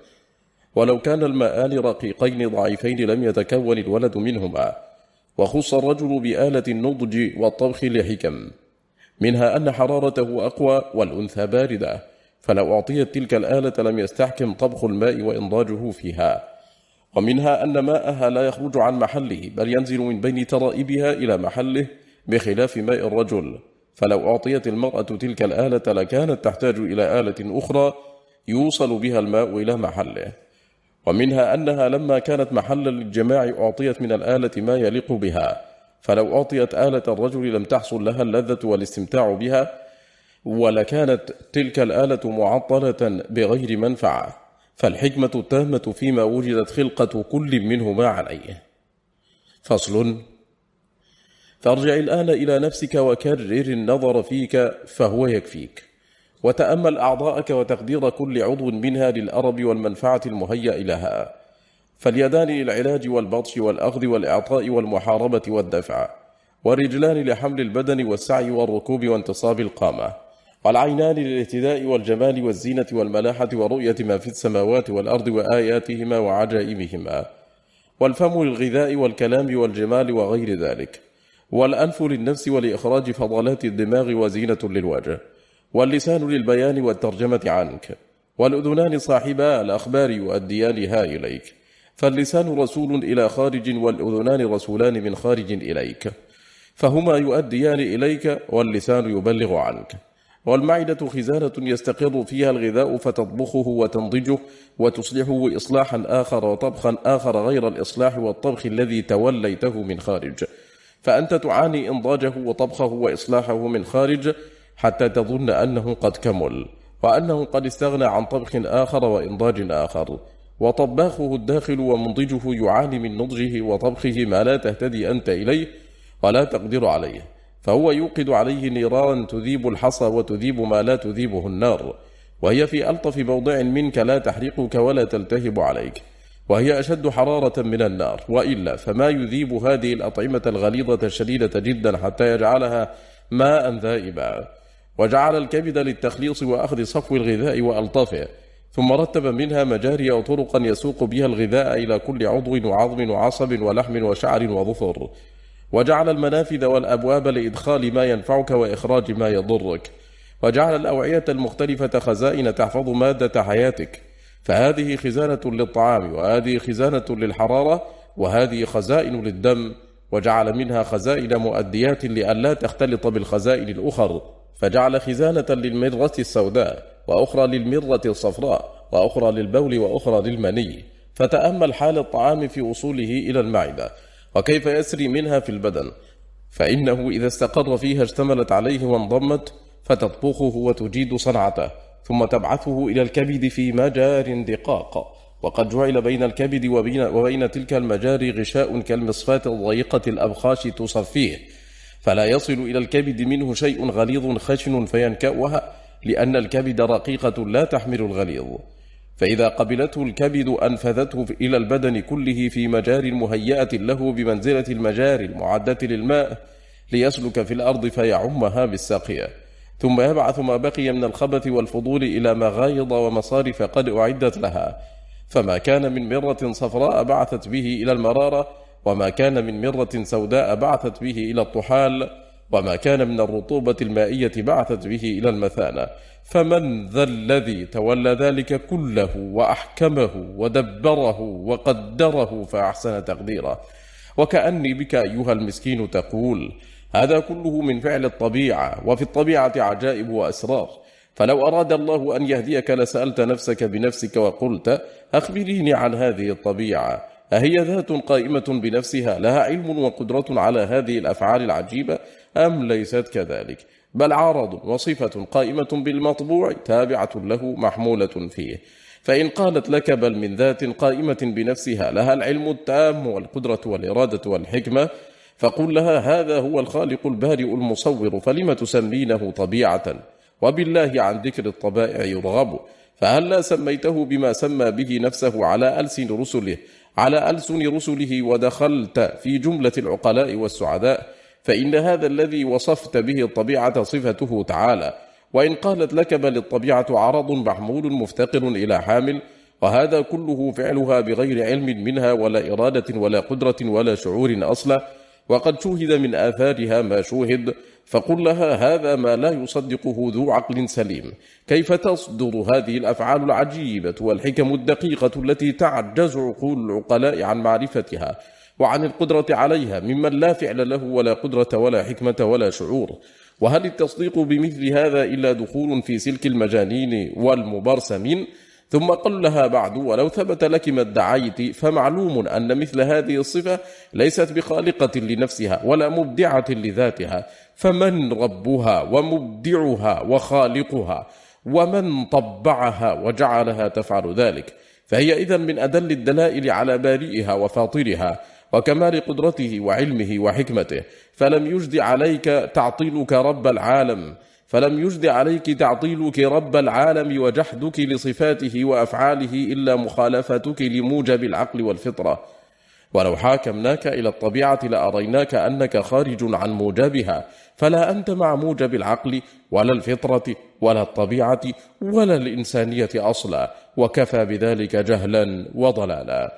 ولو كان الماءان رقيقين ضعيفين لم يتكون الولد منهما. وخص الرجل بآلة النضج والطبخ لحكم منها أن حرارته أقوى والأنثى باردة فلو أعطيت تلك الآلة لم يستحكم طبخ الماء وإنضاجه فيها ومنها أن ماءها لا يخرج عن محله بل ينزل من بين ترائبها إلى محله بخلاف ماء الرجل فلو أعطيت المرأة تلك الآلة لكانت تحتاج إلى آلة أخرى يوصل بها الماء إلى محله. ومنها أنها لما كانت محلا للجماع أعطيت من الآلة ما يليق بها. فلو أعطيت آلة الرجل لم تحصل لها اللذة والاستمتاع بها ولكانت تلك الآلة معطلة بغير منفعة. فالحكمة التامة فيما وجدت خلقة كل منهما عليه. فصل. فارجع الآن إلى نفسك وكرر النظر فيك فهو يكفيك. وتأمل أعضاءك وتقدير كل عضو منها للأرب والمنفعة المهيأ لها فاليدان للعلاج والبطش والأخذ والإعطاء والمحاربة والدفع والرجلان لحمل البدن والسعي والركوب وانتصاب القامة والعينان للاهتداء والجمال والزينة والملاحة ورؤية ما في السماوات والأرض وآياتهما وعجائبهما والفم للغذاء والكلام والجمال وغير ذلك والأنف للنفس ولإخراج فضلات الدماغ وزينة للوجه. واللسان للبيان والترجمة عنك والأذنان صاحبا الأخبار يؤديانها إليك. فاللسان رسول إلى خارج والأذنان رسولان من خارج إليك. فهما يؤديان إليك واللسان يبلغ عنك. والمعدة خزانة يستقر فيها الغذاء فتطبخه وتنضجه وتصلحه إصلاحا آخر وطبخا آخر غير الإصلاح والطبخ الذي توليته من خارج. فأنت تعاني إنضاجه وطبخه وإصلاحه من خارج حتى تظن أنه قد كمل وأنه قد استغنى عن طبخ آخر وإنضاج آخر. وطباخه الداخل ومنضجه يعاني من نضجه وطبخه ما لا تهتدي أنت إليه ولا تقدر عليه. فهو يوقد عليه نيران تذيب الحصى وتذيب ما لا تذيبه النار. وهي في ألطف موضع منك لا تحرقك ولا تلتهب عليك. وهي أشد حرارة من النار. وإلا فما يذيب هذه الأطعمة الغليظة الشديدة جدا حتى يجعلها ماء ذائبا. وجعل الكبد للتخليص وأخذ صفو الغذاء وألطافه ثم رتب منها مجاري وطرقا يسوق بها الغذاء إلى كل عضو وعظم وعصب ولحم وشعر وظفر. وجعل المنافذ والأبواب لإدخال ما ينفعك وإخراج ما يضرك. وجعل الأوعية المختلفة خزائن تحفظ مادة حياتك. فهذه خزانة للطعام وهذه خزانة للحرارة وهذه خزائن للدم. وجعل منها خزائن مؤديات لئلا تختلط بالخزائن الأخر. فجعل خزانة للمرة السوداء وأخرى للمرة الصفراء وأخرى للبول وأخرى للمني فتأمل حال الطعام في وصوله إلى المعدة وكيف يسري منها في البدن؟ فإنه إذا استقر فيها اشتملت عليه وانضمت فتطبخه وتجيد صنعته ثم تبعثه إلى الكبد في مجار دقاق. وقد جعل بين الكبد وبين, وبين تلك المجاري غشاء كالمصفاة الضيقة الأبخاش تصفيه فلا يصل إلى الكبد منه شيء غليظ خشن فينكأها لأن الكبد رقيقة لا تحمل الغليظ. فإذا قبلته الكبد أنفذته إلى البدن كله في مجار مهيئة له بمنزلة المجار المعدة للماء ليسلك في الأرض فيعمها بالساقية. ثم يبعث ما بقي من الخبث والفضول إلى مغايض ومصارف قد أعدت لها. فما كان من مرة صفراء بعثت به إلى المرارة وما كان من مرة سوداء بعثت به إلى الطحال وما كان من الرطوبة المائية بعثت به إلى المثانة. فمن ذا الذي تولى ذلك كله وأحكمه ودبره وقدره فأحسن تقديره. وكأني بك أيها المسكين تقول هذا كله من فعل الطبيعة وفي الطبيعة عجائب وأسرار. فلو أراد الله أن يهديك لسألت نفسك بنفسك وقلت أخبريني عن هذه الطبيعة. أهي ذات قائمة بنفسها لها علم وقدرة على هذه الأفعال العجيبة أم ليست كذلك؟ بل عرض وصفة قائمة بالمطبوع تابعة له محمولة فيه. فإن قالت لك بل من ذات قائمة بنفسها لها العلم التام والقدرة والإرادة والحكمة فقل لها هذا هو الخالق البارئ المصور فلم تسمينه طبيعة؟ وبالله عن ذكر الطبائع يرغب. فهل لا سميته بما سمى به نفسه على ألسن رسله على ألسن رسله ودخلت في جملة العقلاء والسعداء فإن هذا الذي وصفت به الطبيعة صفته تعالى وإن قالت لك بل الطبيعة عرض محمول مفتقر إلى حامل وهذا كله فعلها بغير علم منها ولا إرادة ولا قدرة ولا شعور أصلا وقد شوهد من آثارها ما شوهد فقل لها هذا ما لا يصدقه ذو عقل سليم. كيف تصدر هذه الأفعال العجيبة والحكم الدقيقة التي تعجز عقول العقلاء عن معرفتها وعن القدرة عليها ممن لا فعل له ولا قدرة ولا حكمة ولا شعور؟ وهل التصديق بمثل هذا إلا دخول في سلك المجانين والمبرسمين؟ ثم قل لها بعد ولو ثبت لك ما ادعيت فمعلوم أن مثل هذه الصفة ليست بخالقة لنفسها ولا مبدعة لذاتها. فمن ربها ومبدعها وخالقها ومن طبعها وجعلها تفعل ذلك. فهي إذن من أدل الدلائل على بارئها وفاطرها وكمال قدرته وعلمه وحكمته. فلم يجد عليك تعطيلك رب العالم. فلم يجد عليك تعطيلك رب العالم وجحدك لصفاته وأفعاله إلا مخالفتك لموجب العقل والفطرة. ولو حاكمناك إلى الطبيعة لأريناك أنك خارج عن موجبها فلا أنت مع موجب العقل ولا الفطرة ولا الطبيعة ولا الإنسانية أصلا وكفى بذلك جهلا وضلالا.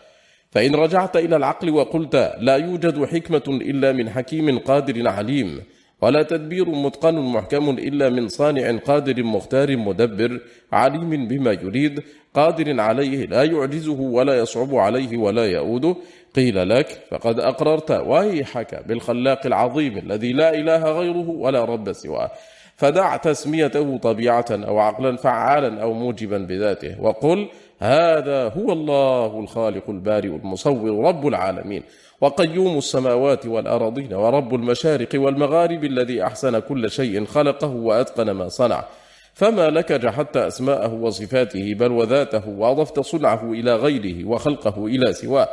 فإن رجعت إلى العقل وقلت لا يوجد حكمة إلا من حكيم قادر عليم ولا تدبير متقن محكم إلا من صانع قادر مختار مدبر عليم بما يريد قادر عليه لا يعجزه ولا يصعب عليه ولا يؤوده. قيل لك فقد أقررت ويحك بالخلاق العظيم الذي لا إله غيره ولا رب سواه. فدع تسميته طبيعة أو عقلا فعالا أو موجبا بذاته وقل هذا هو الله الخالق البارئ المصور رب العالمين. وقيوم السماوات والأراضين ورب المشارق والمغارب الذي أحسن كل شيء خلقه وأتقن ما صنع. فما لك جحدت أسماءه وصفاته بل وذاته وأضفت صنعه إلى غيره وخلقه إلى سواه.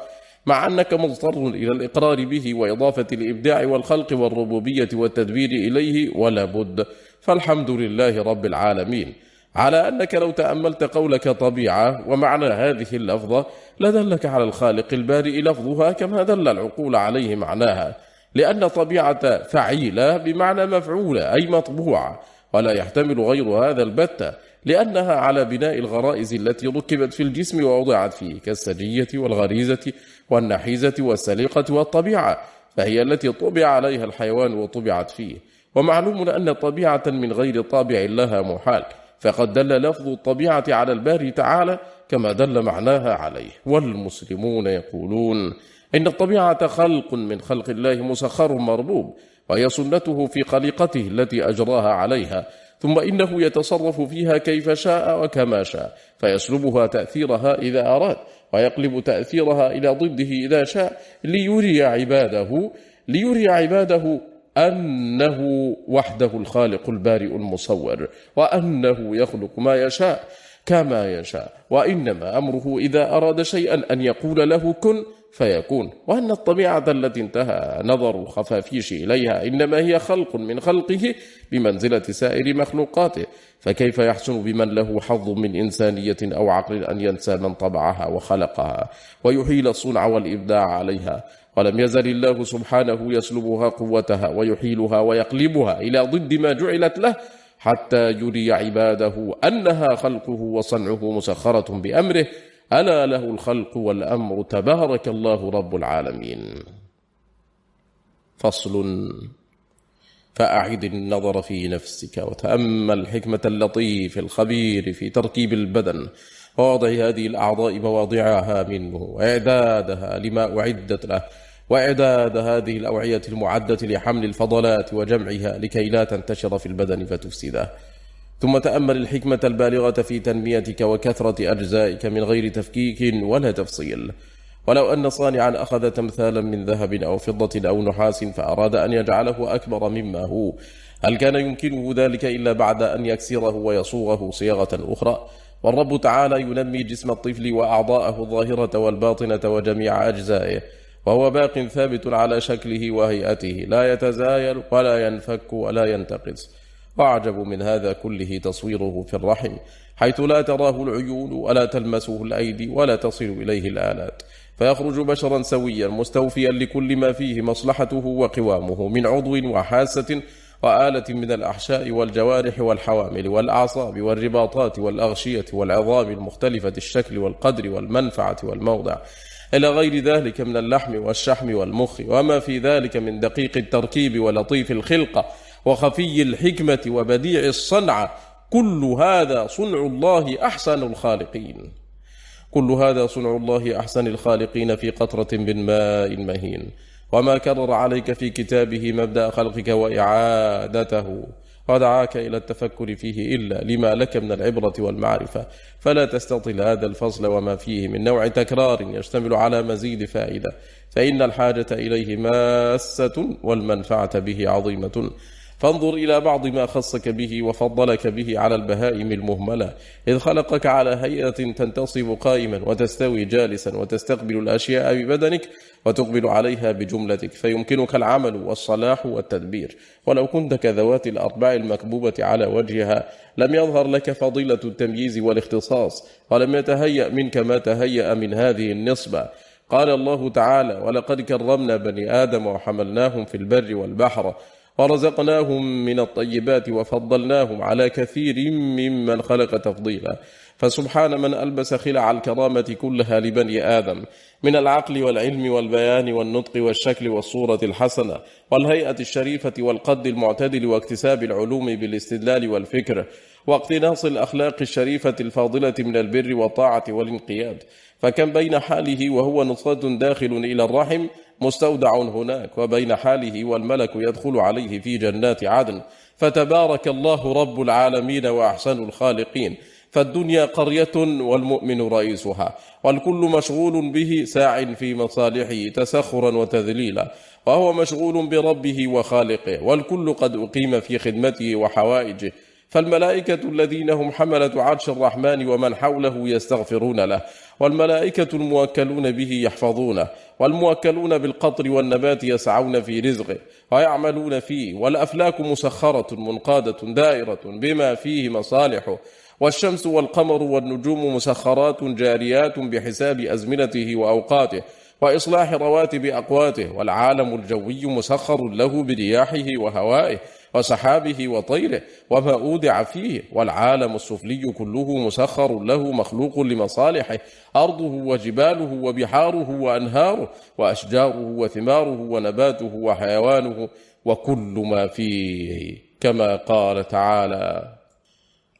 مع أنك مضطر إلى الإقرار به وإضافة الإبداع والخلق والربوبية والتدبير إليه ولا بد. فالحمد لله رب العالمين. على أنك لو تأملت قولك طبيعة ومعنى هذه اللفظة لدلك على الخالق البارئ لفظها كما دل العقول عليه معناها لأن طبيعة فعيلة بمعنى مفعولة أي مطبوعة ولا يحتمل غير هذا البتة لأنها على بناء الغرائز التي ركبت في الجسم ووضعت فيه كالسجية والغريزة والنحيزة والسليقة والطبيعة فهي التي طبع عليها الحيوان وطبعت فيه. ومعلوم أن طبيعة من غير طابع لها محال فقد دل لفظ الطبيعة على الباري تعالى كما دل معناها عليه. والمسلمون يقولون إن الطبيعة خلق من خلق الله مسخر مربوب وهي سنته في خليقته التي أجراها عليها ثم إنه يتصرف فيها كيف شاء وكما شاء فيسلبها تأثيرها إذا أراد ويقلب تأثيرها إلى ضده إذا شاء ليري عباده ليري عباده أنه وحده الخالق البارئ المصور وأنه يخلق ما يشاء كما يشاء. وإنما أمره إذا أراد شيئا أن يقول له كن فيكون. وأن الطبيعة التي انتهى نظر الخفافيش إليها إنما هي خلق من خلقه بمنزلة سائر مخلوقاته. فكيف يحسن بمن له حظ من إنسانية أو عقل أن ينسى من طبعها وخلقها ويحيل الصنع والإبداع عليها؟ ولم يزل الله سبحانه يسلبها قوتها ويحيلها ويقلبها إلى ضد ما جعلت له حتى يري عباده أنها خلقه وصنعه مسخرة بأمره. ألا له الخلق والأمر. تبارك الله رب العالمين. فصل. فأعد النظر في نفسك وتأمل حكمة اللطيف الخبير في تركيب البدن. ووضع هذه الأعضاء مواضعها منه. وإعدادها لما أعدت له. وإعداد هذه الأوعية المعدة لحمل الفضلات وجمعها لكي لا تنتشر في البدن فتفسده. ثم تأمل الحكمة البالغة في تنميتك وكثرة أجزائك من غير تفكيك ولا تفصيل. ولو أن صانعا أخذ تمثالا من ذهب أو فضة أو نحاس فأراد أن يجعله أكبر مما هو. هل كان يمكنه ذلك إلا بعد أن يكسره ويصوغه صياغة أخرى؟ والرب تعالى ينمي جسم الطفل وأعضاءه الظاهرة والباطنة وجميع أجزائه. وهو باق ثابت على شكله وهيئته. لا يتزايل ولا ينفك ولا ينتقص. وأعجب من هذا كله تصويره في الرحم حيث لا تراه العيون ولا تلمسه الأيدي ولا تصل إليه الآلات. فيخرج بشرا سويا مستوفيا لكل ما فيه مصلحته وقوامه من عضو وحاسة وآلة من الأحشاء والجوارح والحوامل والأعصاب والرباطات والأغشية والعظام المختلفة الشكل والقدر والمنفعة والموضع. إلى غير ذلك من اللحم والشحم والمخ وما في ذلك من دقيق التركيب ولطيف الخلقة وخفي الحكمة وبديع الصنعة كل هذا صنع الله أحسن الخالقين. كل هذا صنع الله أحسن الخالقين في قطرة من ماء مهين. وما كرر عليك في كتابه مبدأ خلقك وإعادته. ودعاك إلى التفكر فيه إلا لما لك من العبرة والمعرفة. فلا تستطل هذا الفصل وما فيه من نوع تكرار يشتمل على مزيد فائدة. فإن الحاجة إليه ماسة والمنفعة به عظيمة. فانظر إلى بعض ما خصك به وفضلك به على البهائم المهملة إذ خلقك على هيئة تنتصب قائما وتستوي جالسا وتستقبل الأشياء ببدنك وتقبل عليها بجملتك فيمكنك العمل والصلاح والتدبير. ولو كنت كذوات الأربع المكبوبة على وجهها لم يظهر لك فضيلة التمييز والاختصاص ولم يتهيأ منك ما تهيأ من هذه النصبة. قال الله تعالى ولقد كرمنا بني آدم وحملناهم في البر والبحر ورزقناهم من الطيبات وفضلناهم على كثير ممن خلق تفضيلا. فسبحان من ألبس خلع الكرامة كلها لبني آدم من العقل والعلم والبيان والنطق والشكل والصورة الحسنة والهيئة الشريفة والقد المعتدل واكتساب العلوم بالاستدلال والفكر واقتناص الأخلاق الشريفة الفاضلة من البر والطاعة والانقياد. فكم بين حاله وهو نصرة داخل إلى الرحم مستودع هناك وبين حاله والملك يدخل عليه في جنات عدن. فتبارك الله رب العالمين وأحسن الخالقين. فالدنيا قرية والمؤمن رئيسها. والكل مشغول به ساع في مصالحه تسخرا وتذليلا. وهو مشغول بربه وخالقه. والكل قد أقيم في خدمته وحوائجه. فالملائكة الذين هم حملة عرش الرحمن ومن حوله يستغفرون له والملائكة الموكلون به يحفظونه والموكلون بالقطر والنبات يسعون في رزقه ويعملون فيه والأفلاك مسخرة منقادة دائرة بما فيه مصالحه والشمس والقمر والنجوم مسخرات جاريات بحساب أزمنته وأوقاته وإصلاح رواتب أقواته والعالم الجوي مسخر له برياحه وهوائه وسحابه وطيره وما أودع فيه والعالم السفلي كله مسخر له مخلوق لمصالحه أرضه وجباله وبحاره وأنهاره وأشجاره وثماره ونباته وحيوانه وكل ما فيه كما قال تعالى.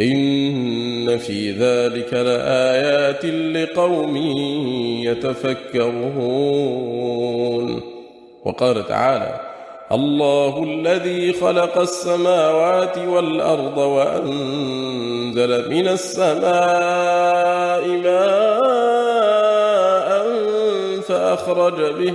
إن في ذلك لآيات لقوم يتفكرون. وقال تعالى الله الذي خلق السماوات والأرض وأنزل من السماء ماء فأخرج به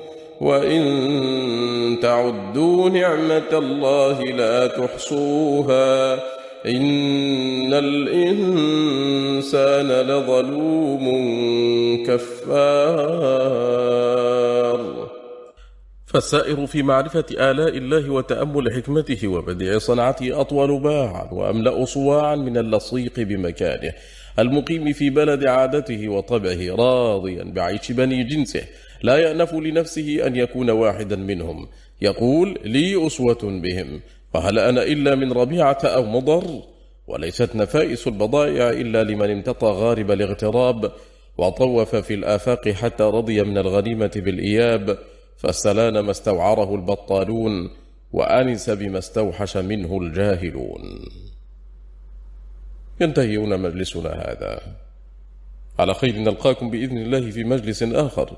وإن تعدوا نعمة الله لا تحصوها إن الإنسان لظلوم كفار. فالسائر في معرفة آلاء الله وتأمل حكمته وبديع صنعته أطول باعا وأملأ صواعا من اللصيق بمكانه. المقيم في بلد عادته وطبعه راضيا بعيش بني جنسه. لا يأنف لنفسه أن يكون واحدا منهم. يقول لي أسوة بهم فهل أنا إلا من ربيعة أو مضر؟ وليست نفائس البضائع إلا لمن امتطى غارب الاغتراب وطوف في الآفاق حتى رضي من الغنيمة بالإياب. فاستلان ما استوعره البطالون وآنس بما استوحش منه الجاهلون. ينتهي هنا مجلسنا هذا. على خير نلقاكم بإذن الله في مجلس آخر.